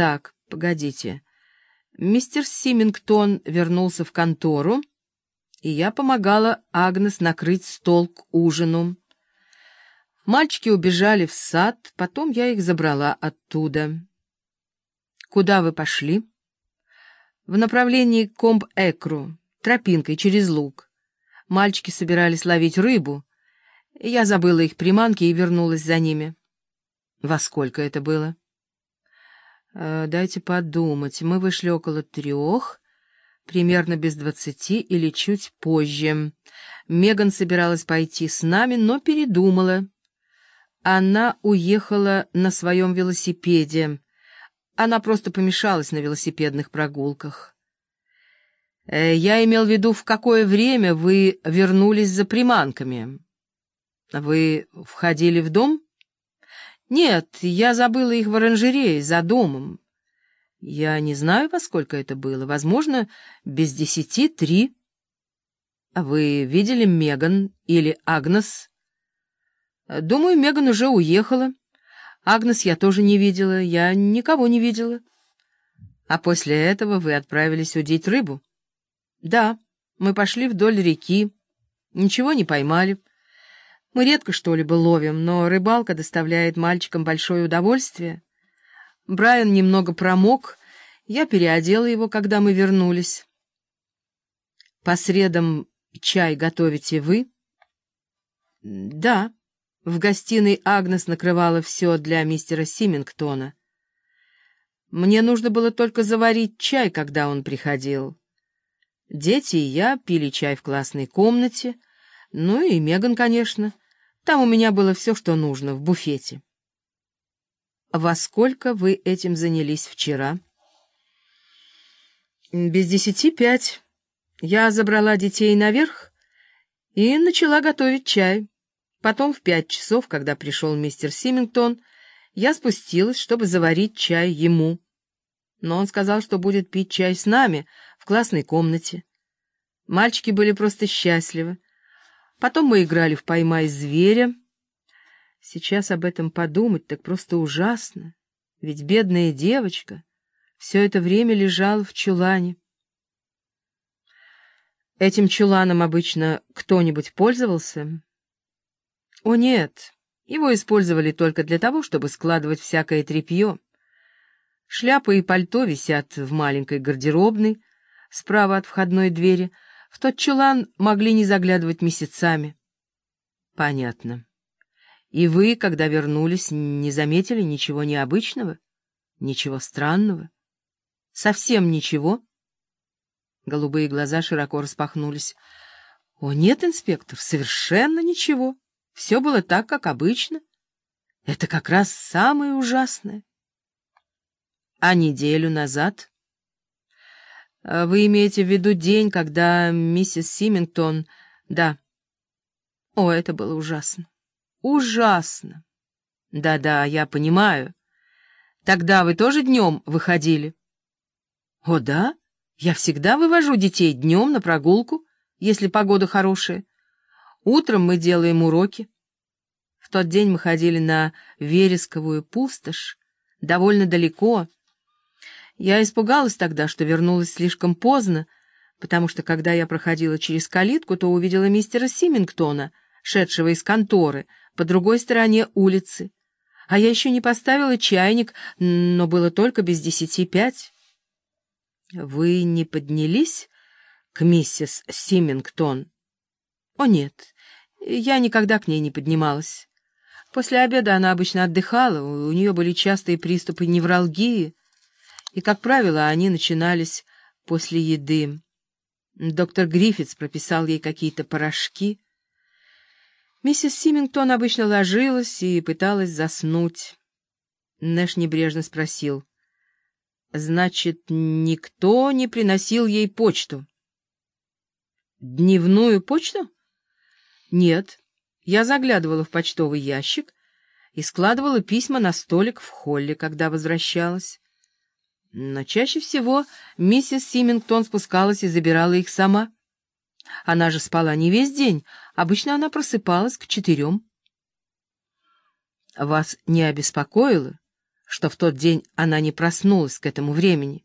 Так, погодите. Мистер Симингтон вернулся в контору, и я помогала Агнес накрыть стол к ужину. Мальчики убежали в сад, потом я их забрала оттуда. Куда вы пошли? В направлении Комб-Экру, тропинкой через луг. Мальчики собирались ловить рыбу. Я забыла их приманки и вернулась за ними. Во сколько это было? Э, дайте подумать. Мы вышли около трех, примерно без двадцати или чуть позже. Меган собиралась пойти с нами, но передумала. Она уехала на своем велосипеде. Она просто помешалась на велосипедных прогулках. Э, я имел в виду, в какое время вы вернулись за приманками. Вы входили в дом? Нет, я забыла их в оранжерее, за домом. Я не знаю, во сколько это было. Возможно, без десяти три. А вы видели Меган или Агнес? Думаю, Меган уже уехала. Агнес я тоже не видела, я никого не видела. А после этого вы отправились удить рыбу? Да, мы пошли вдоль реки, ничего не поймали. Мы редко что-либо ловим, но рыбалка доставляет мальчикам большое удовольствие. Брайан немного промок, я переодела его, когда мы вернулись. По средам чай готовите вы? Да. В гостиной Агнес накрывала все для мистера Симингтона. Мне нужно было только заварить чай, когда он приходил. Дети и я пили чай в классной комнате, ну и Меган, конечно. Там у меня было все, что нужно, в буфете. Во сколько вы этим занялись вчера? Без десяти пять. Я забрала детей наверх и начала готовить чай. Потом в пять часов, когда пришел мистер Симингтон, я спустилась, чтобы заварить чай ему. Но он сказал, что будет пить чай с нами в классной комнате. Мальчики были просто счастливы. Потом мы играли в «Поймай зверя». Сейчас об этом подумать так просто ужасно. Ведь бедная девочка все это время лежала в чулане. Этим чуланом обычно кто-нибудь пользовался? О, нет, его использовали только для того, чтобы складывать всякое тряпье. Шляпа и пальто висят в маленькой гардеробной, справа от входной двери — в тот чулан могли не заглядывать месяцами. Понятно. И вы, когда вернулись, не заметили ничего необычного? Ничего странного? Совсем ничего? Голубые глаза широко распахнулись. О, нет, инспектор, совершенно ничего. Все было так, как обычно. Это как раз самое ужасное. А неделю назад вы имеете в виду день, когда миссис Симингтон... Да. О, это было ужасно. Ужасно. Да-да, я понимаю. Тогда вы тоже днем выходили? О, да? Я всегда вывожу детей днем на прогулку, если погода хорошая. Утром мы делаем уроки. В тот день мы ходили на Вересковую пустошь, довольно далеко, я испугалась тогда, что вернулась слишком поздно, потому что, когда я проходила через калитку, то увидела мистера Симингтона, шедшего из конторы, по другой стороне улицы. А я еще не поставила чайник, но было только без десяти пять. Вы не поднялись к миссис Симингтон? О, нет, я никогда к ней не поднималась. После обеда она обычно отдыхала, у нее были частые приступы невралгии, и, как правило, они начинались после еды. Доктор Гриффитс прописал ей какие-то порошки. Миссис Симингтон обычно ложилась и пыталась заснуть. Нэш небрежно спросил. «Значит, никто не приносил ей почту?» «Дневную почту?» «Нет. Я заглядывала в почтовый ящик и складывала письма на столик в холле, когда возвращалась. Но чаще всего миссис Симингтон спускалась и забирала их сама. Она же спала не весь день, обычно она просыпалась к четырем. Вас не обеспокоило, что в тот день она не проснулась к этому времени.